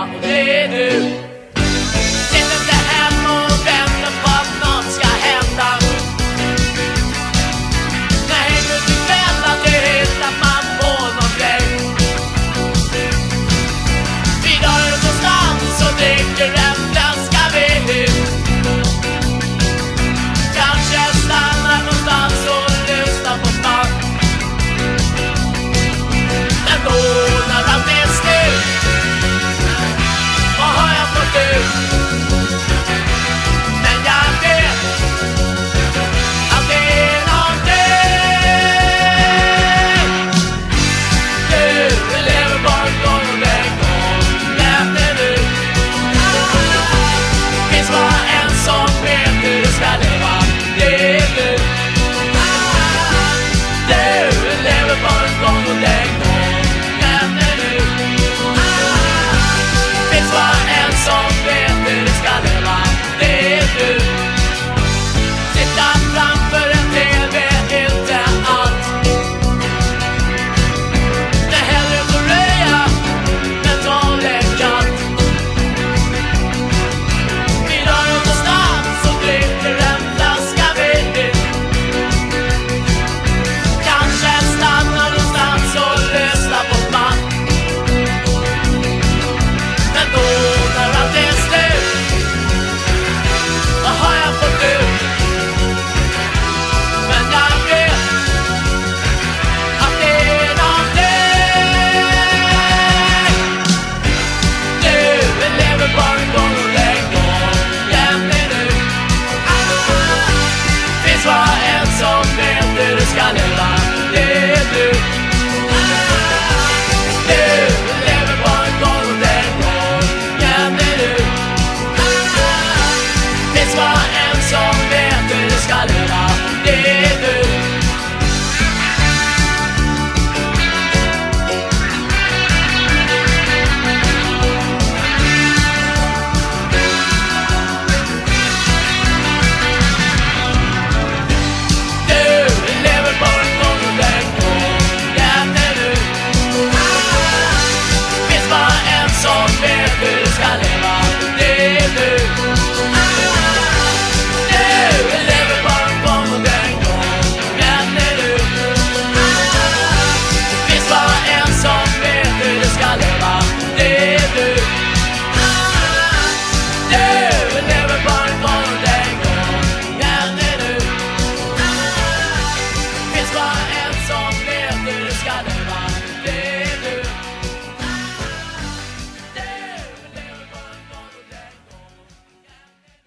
마음에는